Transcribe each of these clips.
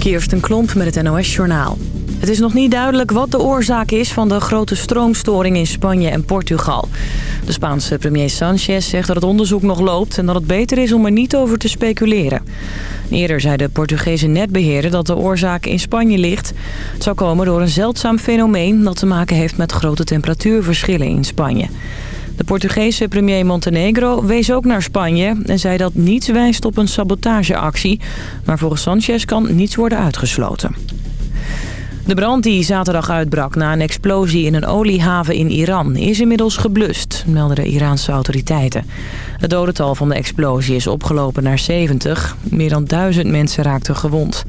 Kirsten Klomp met het NOS-journaal. Het is nog niet duidelijk wat de oorzaak is van de grote stroomstoring in Spanje en Portugal. De Spaanse premier Sanchez zegt dat het onderzoek nog loopt... en dat het beter is om er niet over te speculeren. Eerder zei de Portugese netbeheerder dat de oorzaak in Spanje ligt. Het zou komen door een zeldzaam fenomeen dat te maken heeft met grote temperatuurverschillen in Spanje. De Portugese premier Montenegro wees ook naar Spanje en zei dat niets wijst op een sabotageactie. Maar volgens Sanchez kan niets worden uitgesloten. De brand die zaterdag uitbrak na een explosie in een oliehaven in Iran is inmiddels geblust, melden de Iraanse autoriteiten. Het dodental van de explosie is opgelopen naar 70. Meer dan duizend mensen raakten gewond.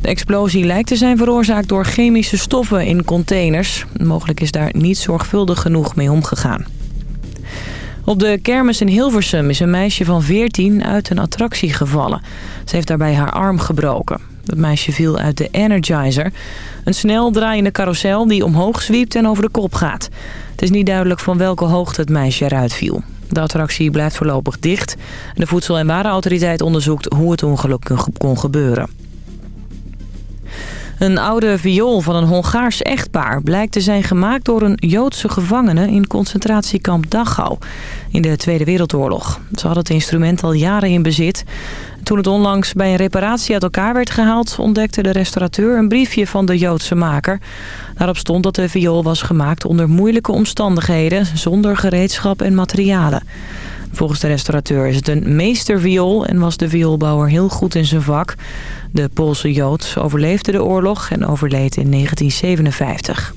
De explosie lijkt te zijn veroorzaakt door chemische stoffen in containers. Mogelijk is daar niet zorgvuldig genoeg mee omgegaan. Op de kermis in Hilversum is een meisje van 14 uit een attractie gevallen. Ze heeft daarbij haar arm gebroken. Het meisje viel uit de Energizer. Een snel draaiende carousel die omhoog zwiept en over de kop gaat. Het is niet duidelijk van welke hoogte het meisje eruit viel. De attractie blijft voorlopig dicht. De Voedsel- en Warenautoriteit onderzoekt hoe het ongeluk kon gebeuren. Een oude viool van een Hongaars echtpaar blijkt te zijn gemaakt door een Joodse gevangene in concentratiekamp Dachau in de Tweede Wereldoorlog. Ze hadden het instrument al jaren in bezit. Toen het onlangs bij een reparatie uit elkaar werd gehaald... ontdekte de restaurateur een briefje van de Joodse maker. Daarop stond dat de viool was gemaakt onder moeilijke omstandigheden... zonder gereedschap en materialen. Volgens de restaurateur is het een meesterviool en was de vioolbouwer heel goed in zijn vak. De Poolse Jood overleefde de oorlog en overleed in 1957.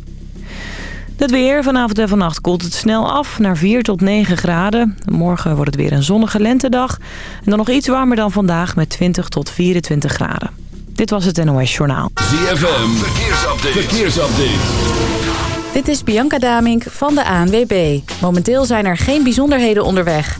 Het weer. Vanavond en vannacht koelt het snel af naar 4 tot 9 graden. Morgen wordt het weer een zonnige lentedag. En dan nog iets warmer dan vandaag met 20 tot 24 graden. Dit was het NOS Journaal. ZFM. Verkeersupdate. Verkeersupdate. Dit is Bianca Damink van de ANWB. Momenteel zijn er geen bijzonderheden onderweg.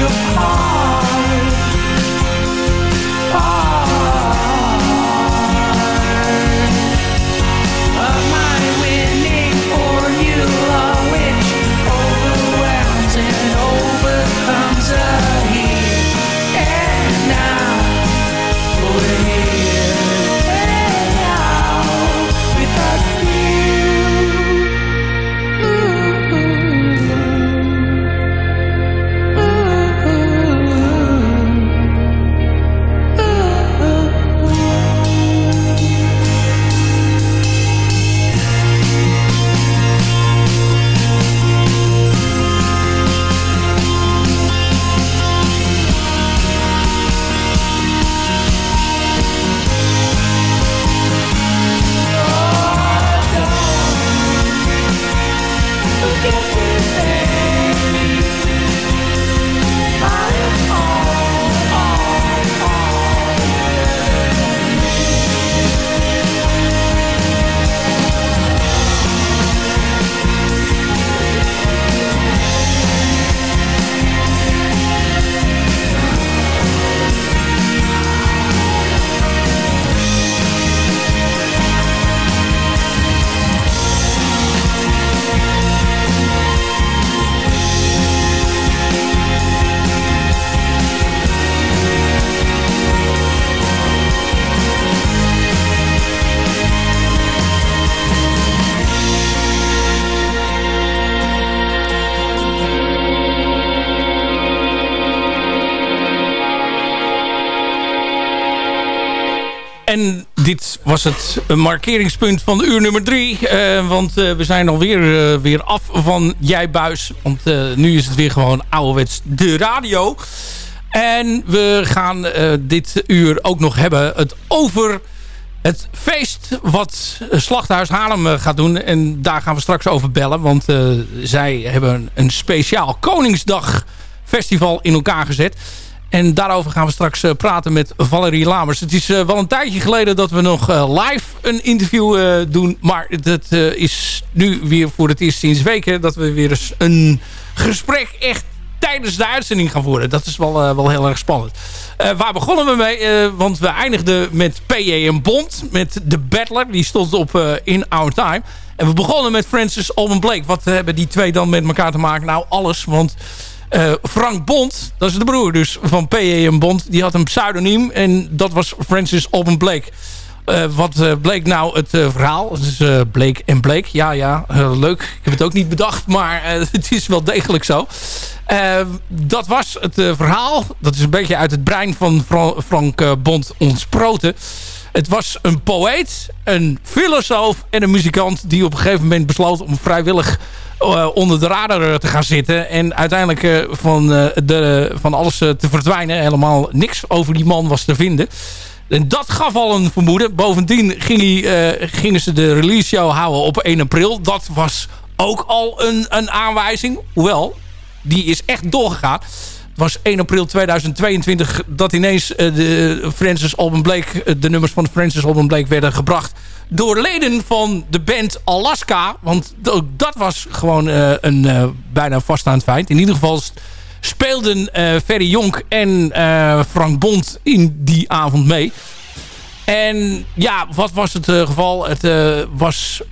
your dit was het markeringspunt van uur nummer drie. eh, want eh, we zijn alweer uh, weer af van Jij Buis. Want nu is het weer gewoon ouderwets de radio. En we gaan dit uur ook nog hebben het over het feest wat Slachthuis Haarlem gaat doen. En daar gaan we straks over bellen. Want zij hebben een speciaal Koningsdag festival in elkaar gezet. En daarover gaan we straks uh, praten met Valerie Lamers. Het is uh, wel een tijdje geleden dat we nog uh, live een interview doen. Maar dat is nu weer voor het eerst sinds weken... dat we weer eens een gesprek echt tijdens de uitzending gaan voeren. Dat is wel, wel heel erg spannend. waar begonnen we mee? want we eindigden met P.J. Bond. Met The Battler. Die stond op In Our Time. En we begonnen met Francis Alban Blake. Wat hebben die twee dan met elkaar te maken? Nou, alles. Want... Uh, Frank Bond, dat is de broer dus van P.E.M. Bond. Die had een pseudoniem en dat was Francis Alban Blake. Uh, wat uh, bleek nou het verhaal? Het is Blake en Blake. Ja, ja, leuk. Ik heb het ook niet bedacht, maar het is wel degelijk zo. dat was het verhaal. Dat is een beetje uit het brein van Fra Frank Bond ontsproten. Het was een poëet, een filosoof en een muzikant... die op een gegeven moment besloot om vrijwillig uh, onder de radar te gaan zitten. En uiteindelijk uh, van, de, van alles te verdwijnen. Helemaal niks over die man was te vinden. En dat gaf al een vermoeden. Bovendien ging hij, gingen ze de release show houden op 1 april. Dat was ook al een, een aanwijzing. Hoewel, die is echt doorgegaan. Was 1 april 2022 dat ineens de Francis Alban Blake... de nummers van Francis Alban Blake werden gebracht door leden van de band Alaska. Want ook dat was gewoon uh, een bijna vaststaand feit. In ieder geval speelden Ferry Jonk en Frank Bond in die avond mee. En ja, wat was het geval? Het was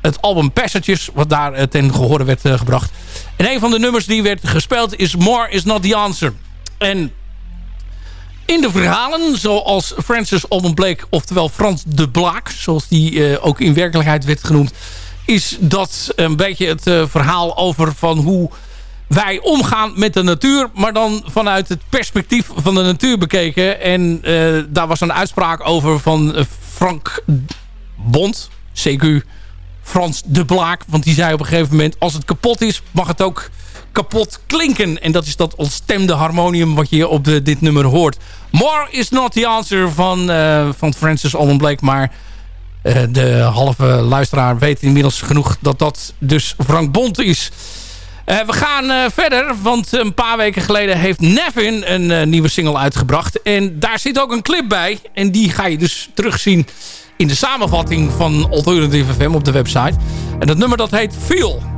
het album Passages, wat daar ten gehore werd gebracht. En een van de nummers die werd gespeeld is More is Not The Answer. En in de verhalen, zoals Francis Alban Blake, oftewel Frans de Blaak, zoals die uh, ook in werkelijkheid werd genoemd, is dat een beetje het uh, verhaal over van hoe wij omgaan met de natuur, maar dan vanuit het perspectief van de natuur bekeken. En uh, daar was een uitspraak over van Frank Bond, CQ Frans de Blaak, want die zei op een gegeven moment, als het kapot is, mag het ook kapot klinken. En dat is dat ontstemde harmonium wat je op de, dit nummer hoort. More is not the answer van, uh, van Francis Allen Blake. Maar uh, de halve luisteraar weet inmiddels genoeg dat dat dus Frank Bont is. Uh, we gaan verder, want een paar weken geleden heeft Nevin een nieuwe single uitgebracht. En daar zit ook een clip bij. En die ga je dus terugzien in de samenvatting van Alternative FM op de website. En dat nummer dat heet Feel.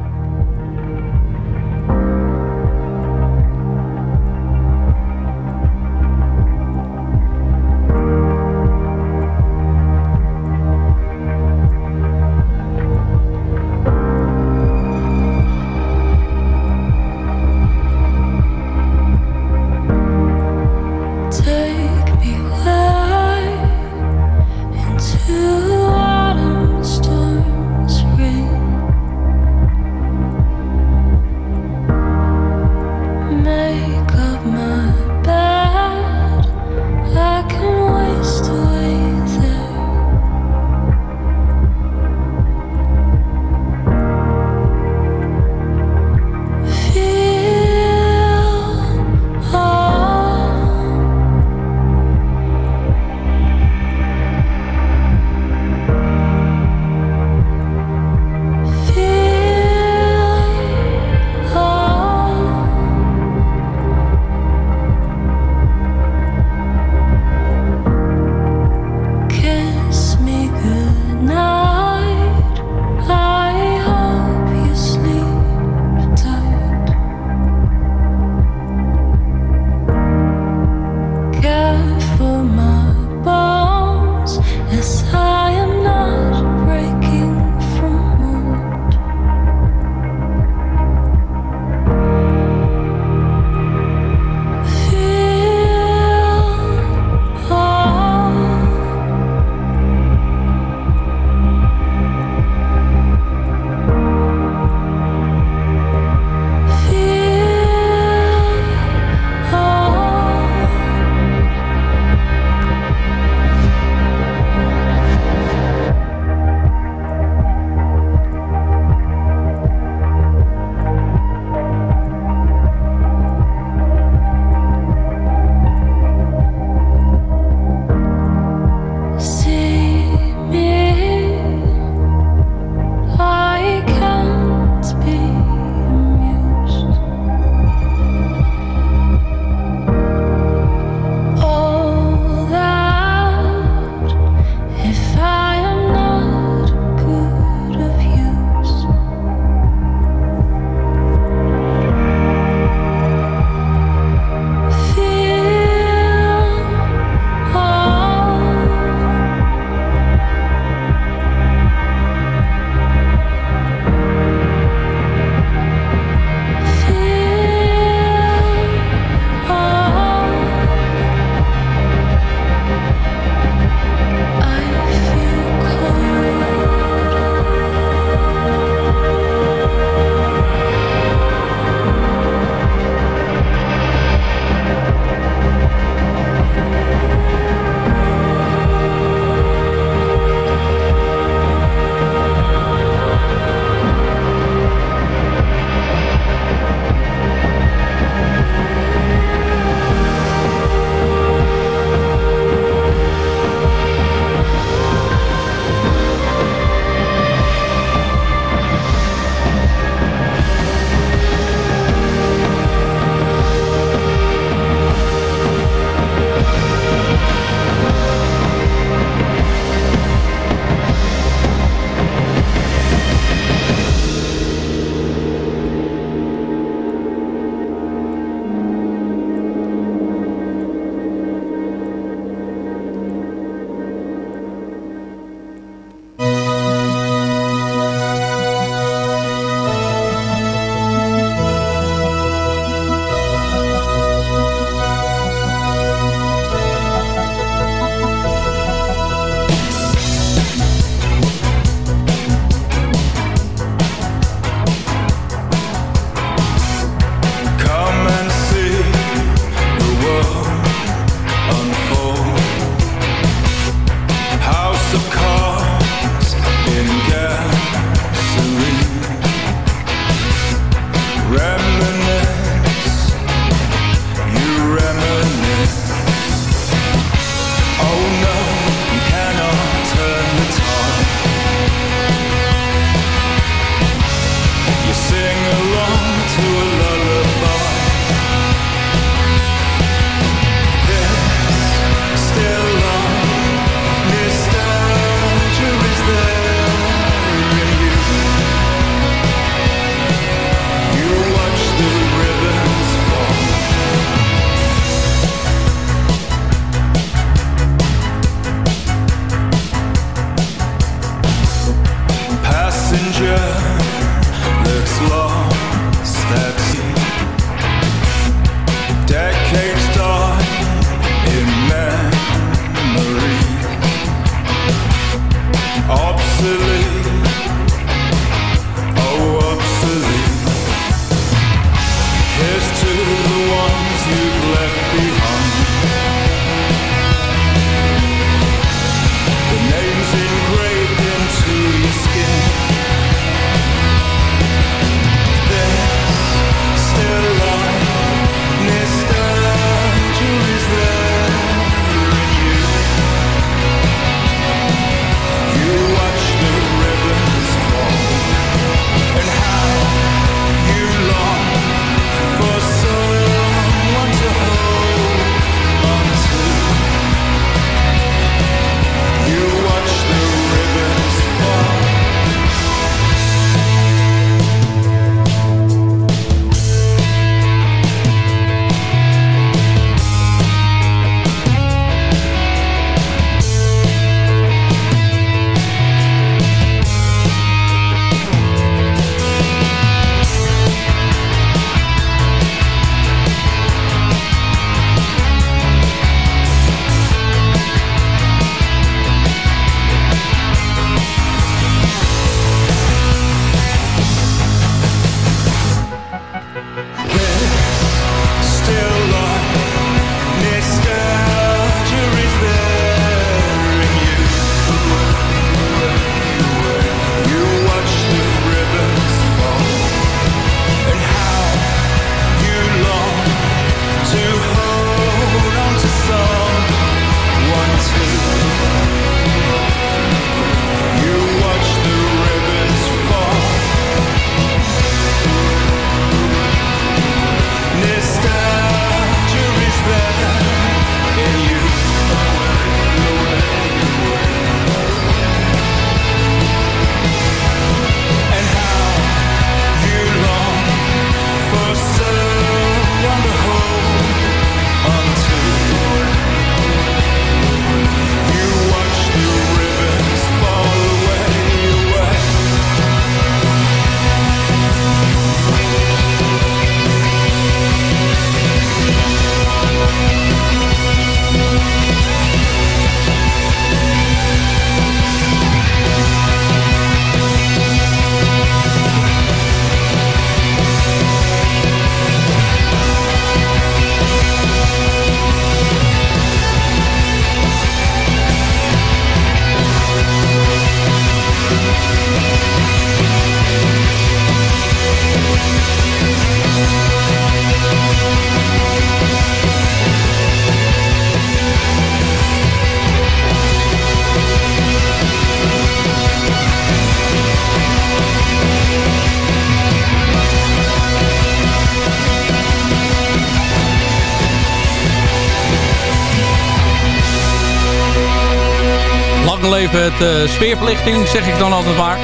Het uh, sfeerverlichting, zeg ik dan altijd maar.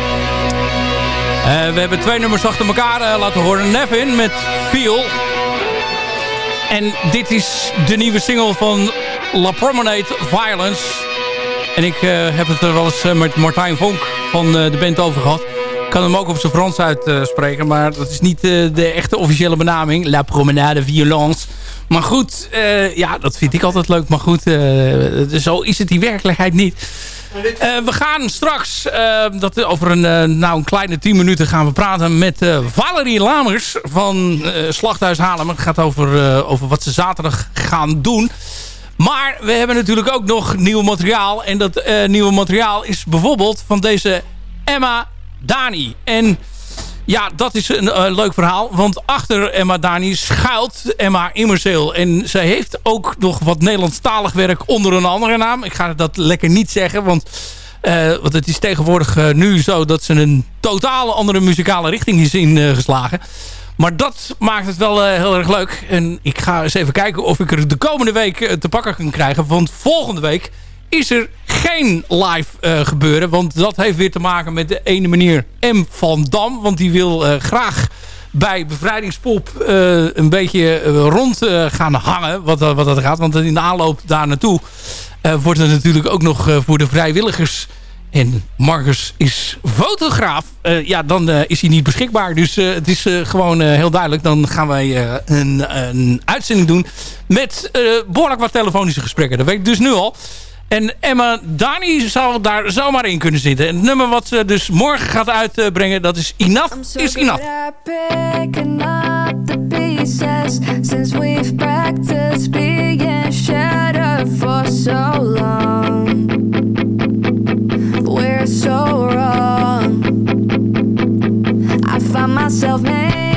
we hebben twee nummers achter elkaar laten horen. Nevin met Feel. En dit is de nieuwe single van La Promenade Violence. En ik heb het er wel eens met Martijn Vonk van de band over gehad. Ik kan hem ook op zijn Frans uitspreken, maar dat is niet de echte officiële benaming. La Promenade Violence. Maar goed, ja, dat vind ik altijd leuk. Maar goed, zo is het die werkelijkheid niet. Uh, we gaan straks, dat over een, nou, een kleine 10 minuten gaan we praten met Valerie Lamers van Slachthuis Haarlem. Het gaat over, over wat ze zaterdag gaan doen. Maar we hebben natuurlijk ook nog nieuw materiaal. En dat nieuwe materiaal is bijvoorbeeld van deze Emma Dani. En ja, dat is een uh, leuk verhaal. Want achter Emma Dani schuilt Emma Immerseel. En zij heeft ook nog wat Nederlandstalig werk onder een andere naam. Ik ga dat lekker niet zeggen, want... Uh, het is tegenwoordig uh, nu zo dat ze een totale andere muzikale richting is ingeslagen. maar dat maakt het wel heel erg leuk. En ik ga eens even kijken of ik er de komende week te pakken kan krijgen. Want volgende week is er geen live uh, gebeuren. Want dat heeft weer te maken met de ene meneer M. van Dam. Want die wil uh, graag bij Bevrijdingspop uh, een beetje rond gaan hangen. Wat, wat dat gaat. Want in de aanloop daar naartoe wordt er natuurlijk ook nog voor de vrijwilligers... En Marcus is fotograaf. ja, dan is hij niet beschikbaar. Dus het is gewoon heel duidelijk. Dan gaan wij een, een, uitzending doen met behoorlijk wat telefonische gesprekken. Dat weet ik dus nu al. En Emma Dani zou daar zomaar in kunnen zitten. En het nummer wat ze dus morgen gaat uitbrengen, dat is Enough is Enough. Since we've practiced being shattered for so long We're so wrong I find myself making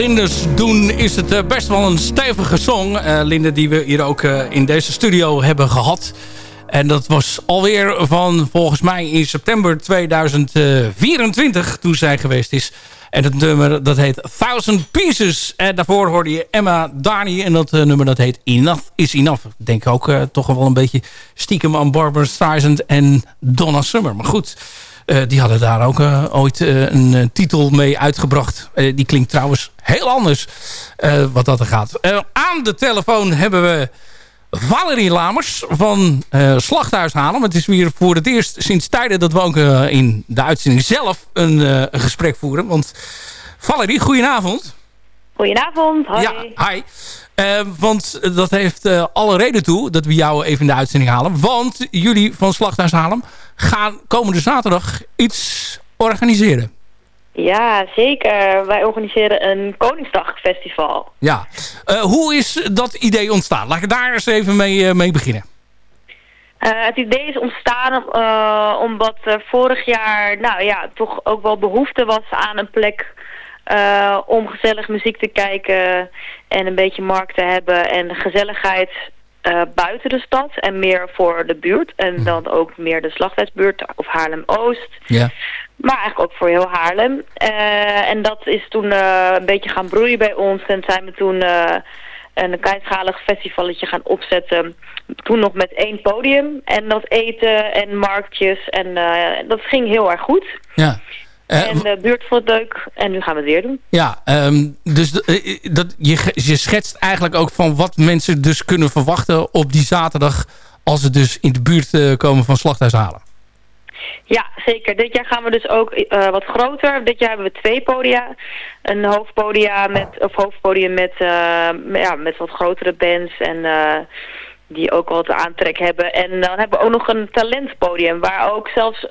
Lindes doen is het eh, best wel een stevige song. Uh, Linde die we hier ook uh, in deze studio hebben gehad. En dat was alweer van volgens mij in september 2024 toen zij geweest is. En het nummer dat heet Thousand Pieces. En daarvoor hoorde je Emma Darny. En dat nummer dat heet Enough is Enough. Ik denk ook toch wel een beetje stiekem aan Barbara Streisand en Donna Summer. Maar goed, die hadden daar ook ooit een titel mee uitgebracht. die klinkt trouwens heel anders wat dat er gaat. aan de telefoon hebben we Valerie Lamers van uh, Halen. Het is weer voor het eerst sinds tijden dat we ook in de uitzending zelf een, een, gesprek voeren. Want Valerie, goedenavond. Goedenavond. Ja, hi. want dat heeft alle reden toe dat we jou even in de uitzending halen. Want jullie van Slachthuis gaan komende zaterdag iets organiseren. Ja, zeker. Wij organiseren een Koningsdagfestival. Ja. Uh, hoe is dat idee ontstaan? Laat ik daar eens even mee, uh, mee beginnen. Uh, het idee is ontstaan omdat vorig jaar nou ja, toch ook wel behoefte was aan een plek om gezellig muziek te kijken en een beetje markt te hebben en gezelligheid buiten de stad en meer voor de buurt. En mhm. dan ook meer de slachthuisbuurt of Haarlem-Oost. Ja. Maar eigenlijk ook voor heel Haarlem. Uh, en dat is toen een beetje gaan broeien bij ons. En zijn we toen een kleinschalig festivalletje gaan opzetten. Toen nog met één podium. En dat eten en marktjes. En dat ging heel erg goed. Ja. En de buurt vond het leuk. En nu gaan we het weer doen. Ja, um, dus dat, je, je schetst eigenlijk ook van wat mensen dus kunnen verwachten op die zaterdag... als ze dus in de buurt komen van Slachthuis Halen. Ja, zeker. Dit jaar gaan we dus ook uh, wat groter. Dit jaar hebben we twee podia. Een hoofdpodia met, of hoofdpodium met, uh, ja, met wat grotere bands en uh, die ook wat aantrek hebben. En dan hebben we ook nog een talentpodium waar ook zelfs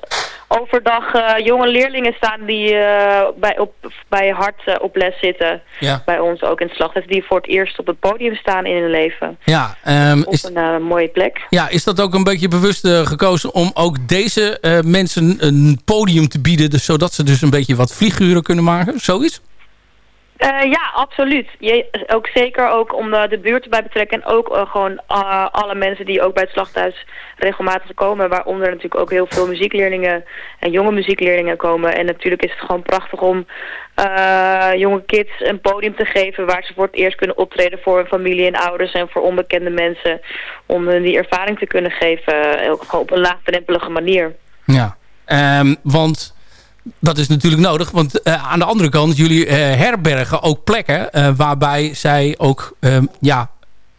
overdag uh, jonge leerlingen staan die uh, bij, op, bij hart uh, op les zitten. Ja. Bij ons ook in het slag. Die voor het eerst op het podium staan in hun leven. Ja, um, op is, een mooie plek. Ja, is dat ook een beetje bewust gekozen om ook deze mensen een podium te bieden... Dus, zodat ze dus een beetje wat vlieguren kunnen maken? Zoiets? Uh, ja, absoluut. Je, ook zeker ook om uh, de buurt erbij betrekken. En ook uh, gewoon alle mensen die ook bij het slachthuis regelmatig komen. Waaronder natuurlijk ook heel veel muziekleerlingen en jonge muziekleerlingen komen. En natuurlijk is het gewoon prachtig om jonge kids een podium te geven... waar ze voor het eerst kunnen optreden voor hun familie en ouders... en voor onbekende mensen. Om hun die ervaring te kunnen geven. Ook op een laagdrempelige manier. Ja, um, want dat is natuurlijk nodig, want uh, aan de andere kant, jullie uh, herbergen ook plekken uh, waarbij zij ook ehm, ja,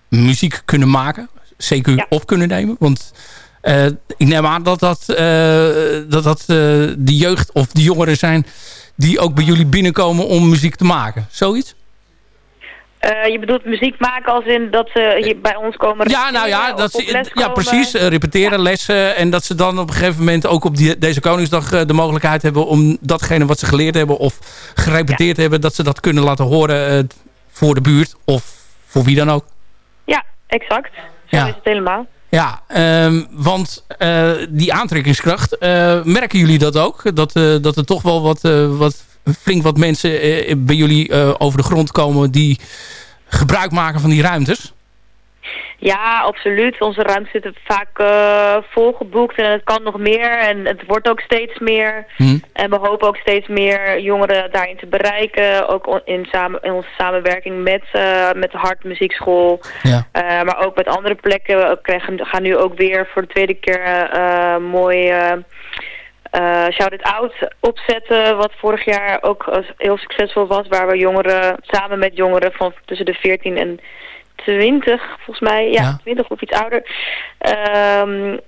muziek kunnen maken, CQ ja. op kunnen nemen. Want ik neem aan dat dat, dat, dat de jeugd of de jongeren zijn die ook bij jullie binnenkomen om muziek te maken. Zoiets? Uh, je bedoelt muziek maken als in dat ze hier bij ons komen Ja, nou ja, dat ze, ja precies. Uh, repeteren, lessen. En dat ze dan op een gegeven moment ook op die, deze Koningsdag uh, de mogelijkheid hebben... om datgene wat ze geleerd hebben of gerepeteerd ja. hebben... dat ze dat kunnen laten horen voor de buurt of voor wie dan ook. Ja, exact. Zo ja. is het helemaal. Ja, um, want die aantrekkingskracht, merken jullie dat ook? Dat, dat er toch wel wat, wat flink wat mensen bij jullie over de grond komen... die gebruik maken van die ruimtes? Ja, absoluut. Onze ruimtes zitten vaak uh, volgeboekt en het kan nog meer. En het wordt ook steeds meer. Hmm. En we hopen ook steeds meer jongeren daarin te bereiken. Ook in, samen, in onze samenwerking met, uh, met de Hart Muziekschool. Ja. Uh, maar ook met andere plekken. We krijgen, gaan nu ook weer voor de tweede keer mooi... Uh, Shout It Out opzetten, wat vorig jaar ook heel succesvol was, waar we jongeren, samen met jongeren van tussen de 14 en 20, volgens mij, ja, ja. 20 of iets ouder, um,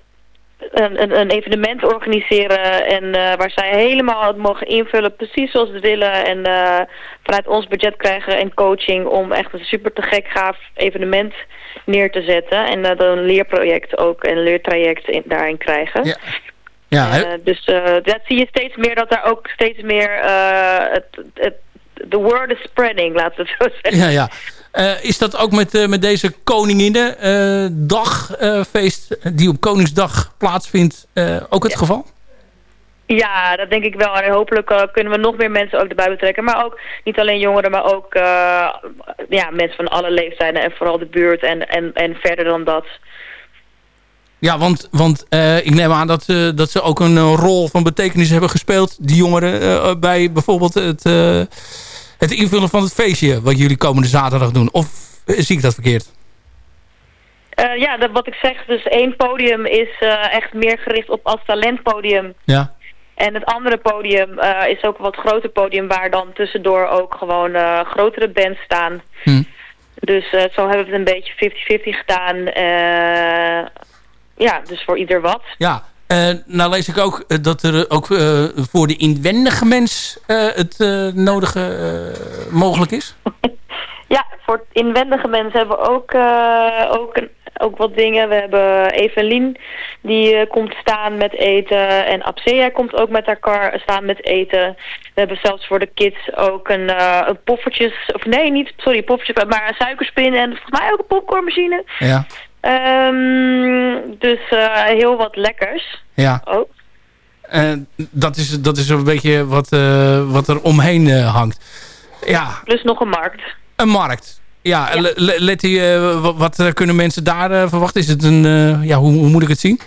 een, een, een, evenement organiseren en uh, waar zij helemaal het mogen invullen, precies zoals ze willen en uh, vanuit ons budget krijgen en coaching om echt een super te gek gaaf evenement neer te zetten en uh, dan een leerproject ook en een leertraject in, daarin krijgen. Ja. Ja, uh, dus uh, dat zie je steeds meer dat daar ook steeds meer uh, het, het, the word is spreading, laten we het zo zeggen. Ja, ja. is dat ook met, met deze Koninginnedagfeest die op Koningsdag plaatsvindt ook het ja. geval? Ja, dat denk ik wel. En hopelijk eh, kunnen we nog meer mensen ook erbij betrekken. Maar ook niet alleen jongeren, maar ook eh, ja, mensen van alle leeftijden. En vooral de buurt en, en, en verder dan dat. Ja, want, want eh, ik neem aan dat, eh, dat ze ook een rol van betekenis hebben gespeeld, die jongeren, eh, bij bijvoorbeeld het, het invullen van het feestje wat jullie komende zaterdag doen. Of zie ik dat verkeerd? Ja, dat, wat ik zeg, dus één podium is echt meer gericht op als talentpodium. Ja. En het andere podium is ook een wat groter podium waar dan tussendoor ook gewoon grotere bands staan. Hm. Dus zo hebben we het een beetje 50-50 gedaan. Ja, dus voor ieder wat. Ja, eh, nou lees ik ook eh, dat er ook eh, voor de inwendige mens het nodige mogelijk is. Ja, voor inwendige mensen hebben we ook, ook, een, ook wat dingen. We hebben Evelien, die komt staan met eten. En Absea komt ook met haar kar staan met eten. We hebben zelfs voor de kids ook een, een poffertjes... Of nee, niet, sorry, poffertjes, maar een suikerspin en volgens mij ook een popcornmachine. Ja. Ehm, dus eh, heel wat lekkers Ja. ook. Dat, is, dat is een beetje wat, eh, wat er omheen eh, hangt. Ja, Plus nog een markt. een markt. Ja, Ja. le- le- let die, wat, wat kunnen mensen daar verwachten? Is het een, ja, hoe, hoe moet ik het zien?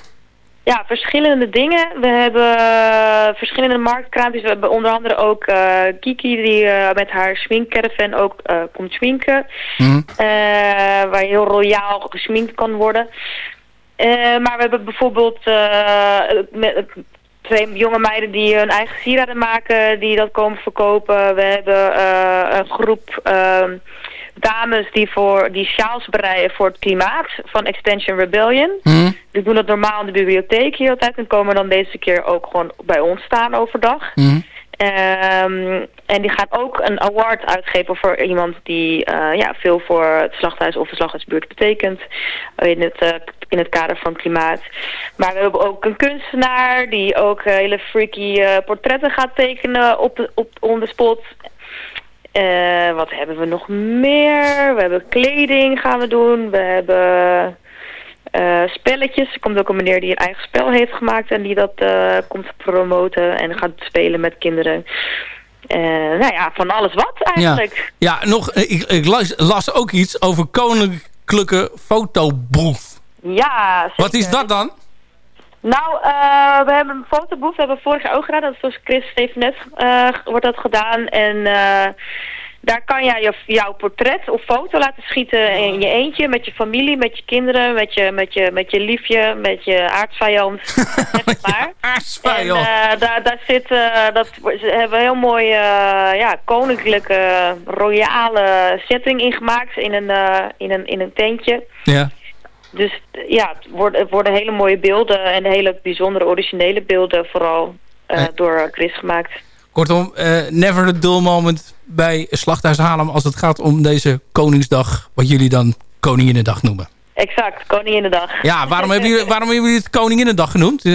Ja, verschillende dingen. We hebben eh, verschillende marktkraampjes. We hebben onder andere ook eh, Kiki die eh, met haar schminkcaravan ook komt schminken. Hm. Eh, waar heel royaal gesminkt kan worden. Maar we hebben bijvoorbeeld eh, met, twee jonge meiden die hun eigen sieraden maken, die dat komen verkopen. We hebben eh, een groep ehm, dames die, voor, die sjaals breien voor het klimaat van Extension Rebellion. Hm. Die doen dat normaal in de bibliotheek hier altijd en komen dan deze keer ook gewoon bij ons staan overdag. Hm. Ehm, en die gaan ook een award uitgeven voor iemand die eh, ja, veel voor het slachthuis of de slachthuisbuurt betekent in het, eh, in het kader van klimaat. Maar we hebben ook een kunstenaar die ook eh, hele freaky eh, portretten gaat tekenen op, de, op on the spot. Eh, wat hebben we nog meer? We hebben kleding gaan we doen. We hebben eh, spelletjes. Er komt ook een meneer die een eigen spel heeft gemaakt en die dat eh, komt promoten en gaat spelen met kinderen. Nou ja, van alles wat eigenlijk. Ja, nog, eh, ik, ik las, las ook iets over koninklijke fotoboef. Ja, Wat is zeker. dat dan? Nou, eh, we hebben een fotoboef, we hebben vorig jaar ook gedaan. Dat is door Chris Stevenet eh, wordt dat gedaan. En eh, daar kan jij je, jouw portret of foto laten schieten in je eentje, met je familie, met je kinderen, met je, met je, met je liefje, met je aardsvijand, zeg het maar. Aardsvijand. En daar, daar zit, dat, ze hebben een heel mooi ja, koninklijke, royale setting in gemaakt in een, in een, in een tentje. Ja. Dus ja, het worden, het worden hele mooie beelden en hele bijzondere originele beelden vooral eh, door Chris gemaakt. Kortom, eh, never a dull moment bij Slachthuis Haarlem als het gaat om deze Koningsdag, wat jullie dan Koninginnedag noemen. Exact, Koninginnedag. Ja, waarom hebben jullie, waarom hebben jullie het Koninginnedag genoemd? Eh,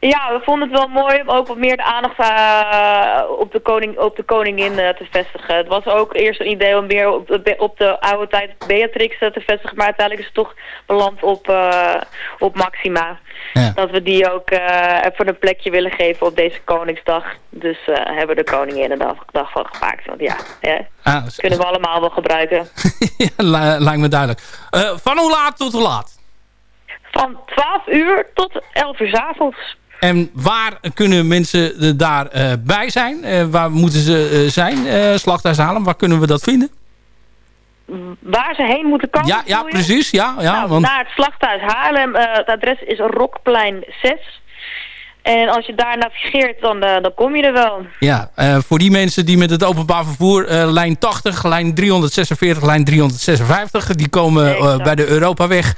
Ja, we vonden het wel mooi om ook wat meer de aandacht eh, op, de koning, op de koningin eh, te vestigen. Het was ook eerst een idee om meer op de, op de oude tijd Beatrix eh, te vestigen, maar uiteindelijk is het toch beland op, op Maxima. Ja. Dat we die ook even een plekje willen geven op deze Koningsdag. Dus hebben we de Koninginnedag dag van gemaakt. Want ja, ah, kunnen we allemaal wel gebruiken. ja, li- lijkt me duidelijk. Van hoe laat tot hoe laat? Van 12 uur tot 11 uur 's avonds. En waar kunnen mensen er daar eh, bij zijn? Eh, waar moeten ze eh, zijn? Eh Slachthuis Haarlem, waar kunnen we dat vinden? Waar ze heen moeten komen, Ja, ja precies. Ja, ja, Nou, want, Naar het slachthuis Haarlem. eh, het adres is Rokplein 6. En als je daar navigeert, dan, eh, dan kom je er wel. ja eh, voor die mensen die met het openbaar vervoer... eh, lijn 80, lijn 346, lijn 356... die komen bij de Europaweg.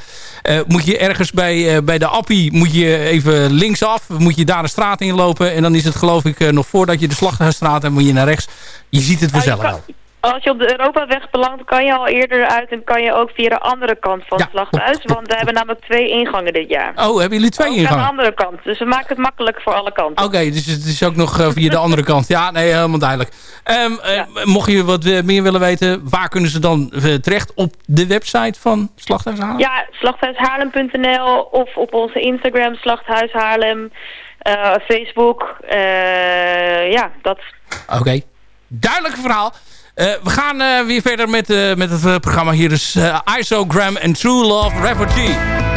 Moet je ergens bij, bij de Appie... moet je even linksaf, moet je daar de straat in lopen... en dan is het geloof ik nog voordat je de Slachthuisstraat... en moet je naar rechts. Je ziet het Nou, vanzelf wel. Als je op de Europaweg belandt, kan je al eerder uit en kan je ook via de andere kant van Ja, het slachthuis. Want we hebben namelijk twee ingangen dit jaar. Oh, hebben jullie twee Ook aan de ingangen? andere kant. Dus we maken het makkelijk voor alle kanten. Oké, dus het is ook nog eh, via de andere kant. Ja, nee, helemaal duidelijk. Ehm, eh. Mocht je wat eh, meer willen weten, waar kunnen ze dan terecht? Op de website van Slachthuis Haarlem? Ja, slachthuishaarlem.nl of op onze Instagram Slachthuis Haarlem. Facebook, ja, dat. Oké, duidelijk verhaal. Eh, we gaan eh, weer verder met, eh, met het programma. Hier is Isogram and True Love Refugee.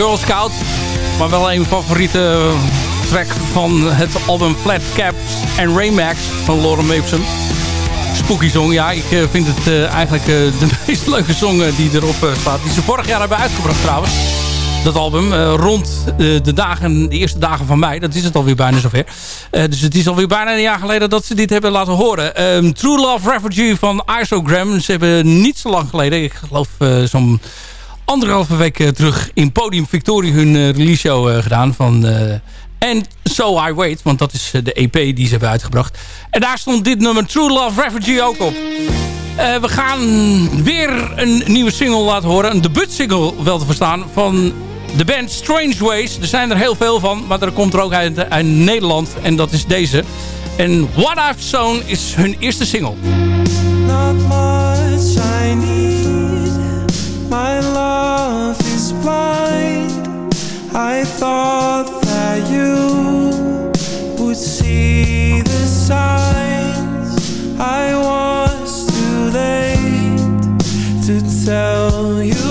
Girl Scout. Maar wel een favoriete track van het album Flat Caps and Raymax van Lorem Ipsum. Spooky Song, ja, ik vind het eigenlijk de meest leuke song die erop staat. Die ze vorig jaar hebben uitgebracht trouwens dat album. Rond de, dagen, de eerste dagen van mei. Dat is het alweer bijna zover. Dus het is alweer bijna een jaar geleden dat ze dit hebben laten horen. Um, True Love Refugee van Isogram. Ze hebben niet zo lang geleden, ik geloof zo'n anderhalve week terug... in Podium Victoria hun release show gedaan van... En So I Wait, want dat is de EP die ze hebben uitgebracht. En daar stond dit nummer True Love Refugee ook op. We gaan weer een nieuwe single laten horen. Een debuutsingle wel te verstaan van de band Strange Ways. Er zijn er heel veel van, maar er komt er ook uit, uit Nederland. En dat is deze. En What I've Sown is hun eerste single. My love is blind. I thought that you would see the signs. I was too late to tell you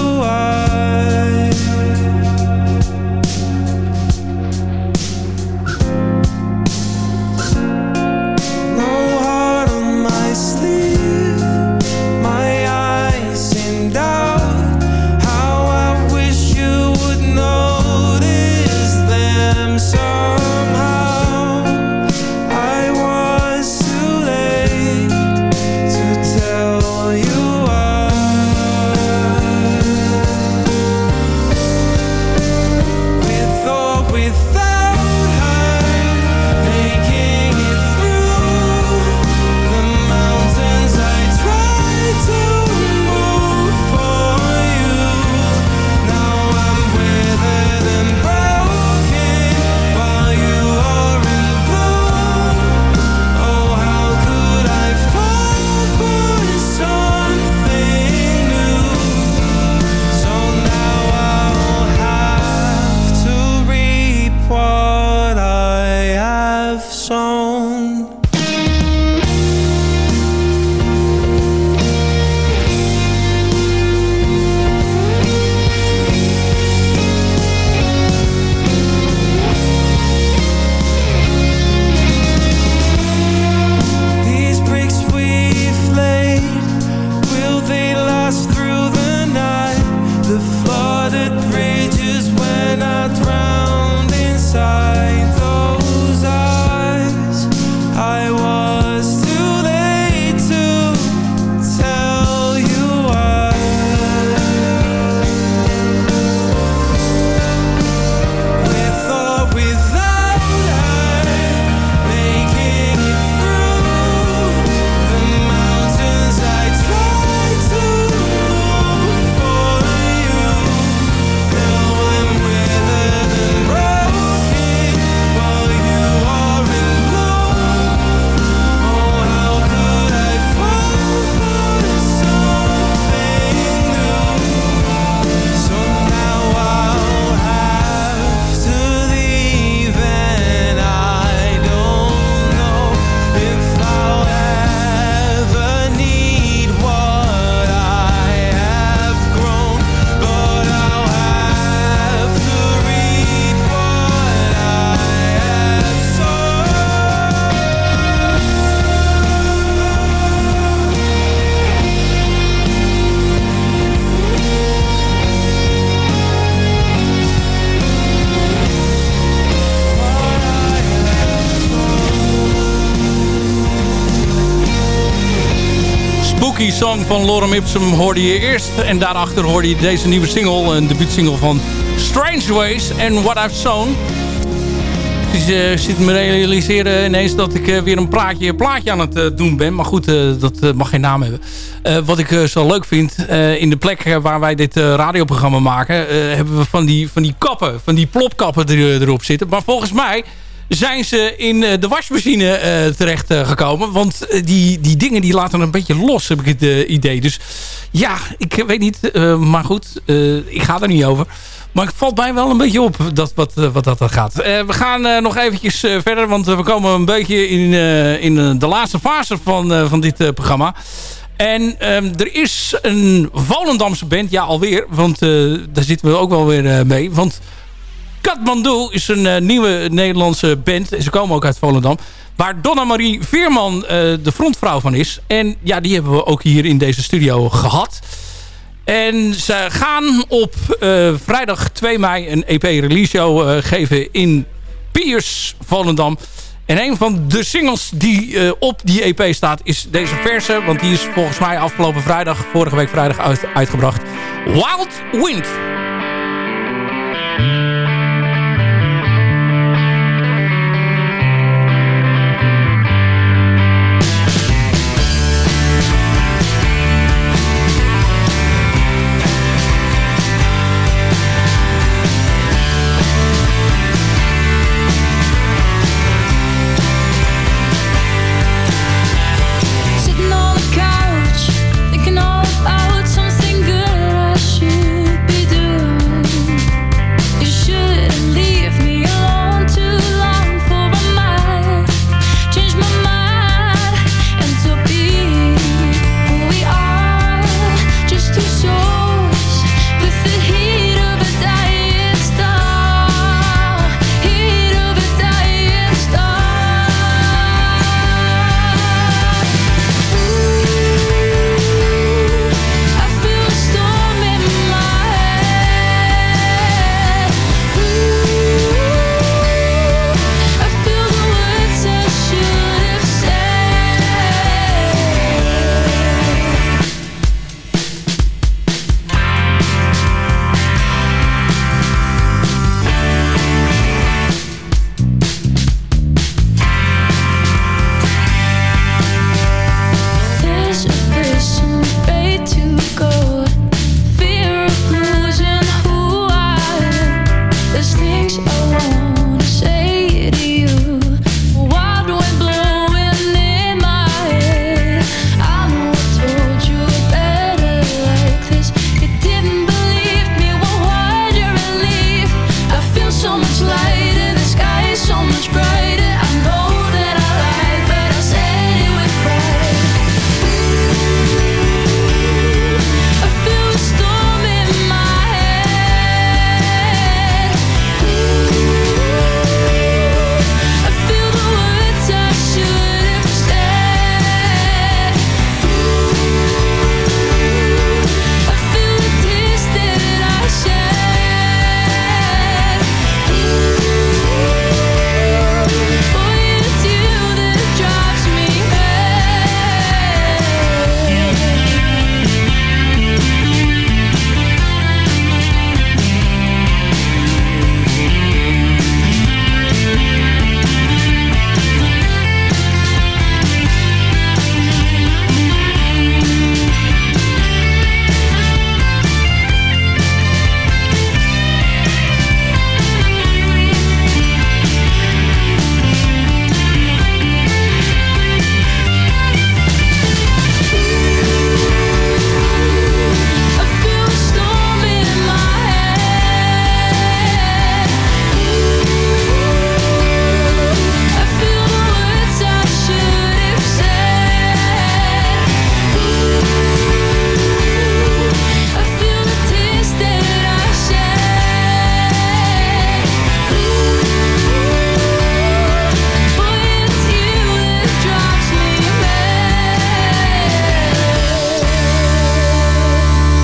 Van Lorem Ipsum hoorde je eerst. En daarachter hoorde je deze nieuwe single, een debuutsingle van Strange Ways en What I've Sown. Dus uh, zit me realiseren ineens dat ik uh, weer een plaatje, plaatje aan het uh, doen ben. Maar goed, dat mag geen naam hebben. wat ik zo leuk vind, in de plek waar wij dit radioprogramma maken... hebben we van die, van die kappen, van die plopkappen er, erop zitten. Maar volgens mij zijn ze in eh, de wasmachine uh, terecht uh, gekomen. Want die, die dingen die laten een beetje los, heb ik het idee. Dus ja, ik weet niet. maar goed, ik ga er niet over. Maar het valt mij wel een beetje op dat, wat, wat dat gaat. we gaan nog eventjes verder, want we komen een beetje in, in de laatste fase van, van dit programma. En ehm, er is een Volendamse band, ja alweer, want eh, daar zitten we ook wel weer eh, mee. Want Kathmandu is een eh, nieuwe Nederlandse band. Ze komen ook uit Volendam. Waar Donna Marie Veerman de frontvrouw van is. En ja, die hebben we ook hier in deze studio gehad. En ze gaan op vrijdag 2 mei een EP-release show geven in Piers, Volendam. En een van de singles die op die EP staat is deze verse. Want die is volgens mij afgelopen vrijdag, vorige week vrijdag uit, uitgebracht. Wild Wind.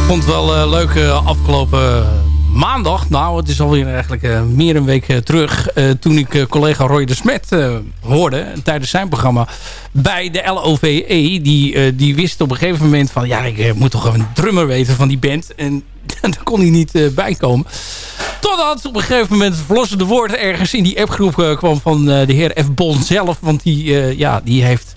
Vond het wel eh, leuk eh, afgelopen maandag. Nou, het is alweer eigenlijk eh, meer een week terug. toen ik collega Roy de Smet hoorde tijdens zijn programma bij de LOVE. Die, die wist op een gegeven moment van... Ja, ik moet toch een drummer weten van die band. En daar kon hij niet bij komen. Totdat op een gegeven moment het verlossende woord ergens in die appgroep kwam van de heer F. Bon zelf. Want die, ja, die heeft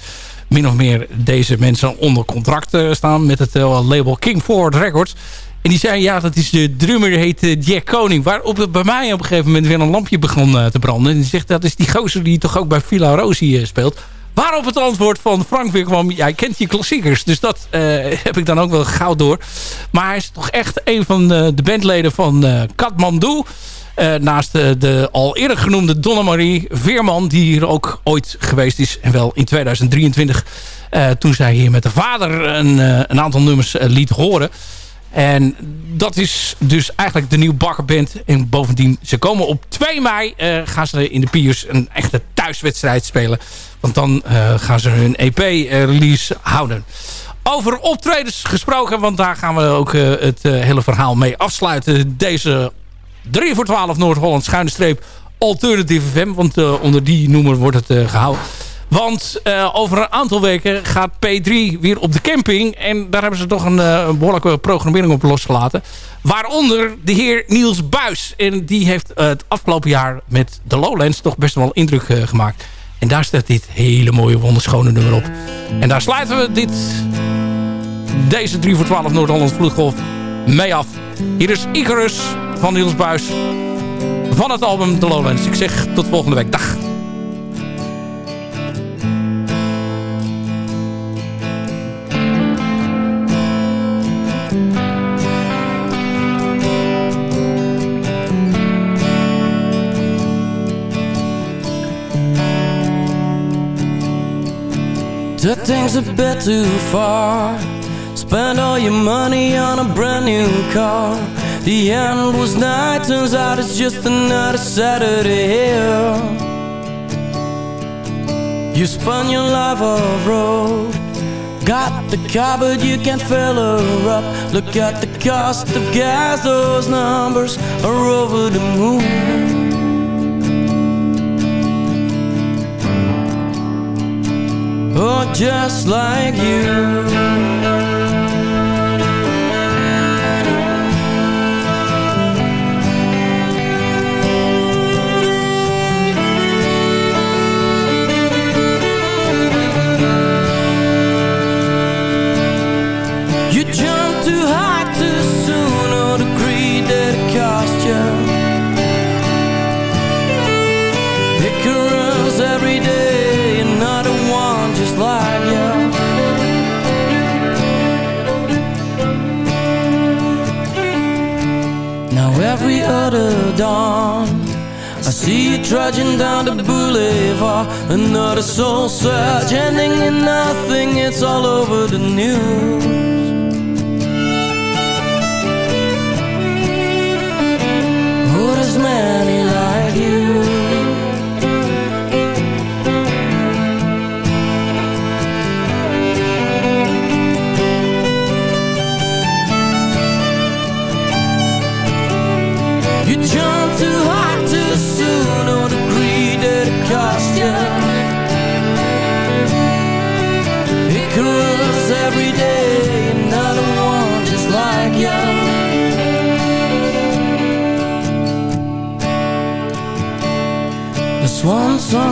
min of meer deze mensen onder contract eh, staan met het eh, label King Forward Records. En die zei, ja, dat is de drummer, heet eh, Jack Koning. Waarop het bij mij op een gegeven moment weer een lampje begon te branden. En die zegt, dat is die gozer die toch ook bij Villa Rosie speelt. Waarop het antwoord van Frank weer kwam, jij kent je klassiekers. Dus dat heb ik dan ook wel gauw door. Maar hij is toch echt een van de, de bandleden van eh Kathmandu. Eh, naast eh, de al eerder genoemde Donna Marie Veerman... die hier ook ooit geweest is en wel in 2023 Eh, toen zij hier met de vader een, een aantal nummers liet horen. En dat is dus eigenlijk de nieuwe bakkerband. En bovendien, ze komen op 2 mei... gaan ze in de Piers een echte thuiswedstrijd spelen. Want dan gaan ze hun EP-release houden. Over optredens gesproken, want daar gaan we ook het hele verhaal mee afsluiten. Deze 3 voor 12 Noord-Holland schuine streep Alternative FM. Want eh, onder die noemer wordt het eh, gehouden. Want eh, over een aantal weken gaat P3 weer op de camping. En daar hebben ze toch een, eh, een behoorlijke programmering op losgelaten. Waaronder de heer Niels Buis. En die heeft het afgelopen jaar met de Lowlands toch best wel indruk gemaakt. En daar staat dit hele mooie wonderschone nummer op. En daar sluiten we dit, deze 3 voor 12 Noord-Holland Vloedgolf mee af. Hier is Icarus van Niels Buis van het album The Lowlands. Ik zeg tot volgende week. Dag. Took things a bit too far. Spend all your money on a brand new car. The end was night, turns out it's just another Saturday here. You spun your life off road. Got the car, but you can't fill her up. Look at the cost of gas, those numbers are over the moon. Oh, just like you. You too high too soon, or the greed that it cost you. Runs every day, another one just like you. Now every other dawn, I see you trudging down the boulevard. Another soul search, ending in nothing. It's all over the news. Oh,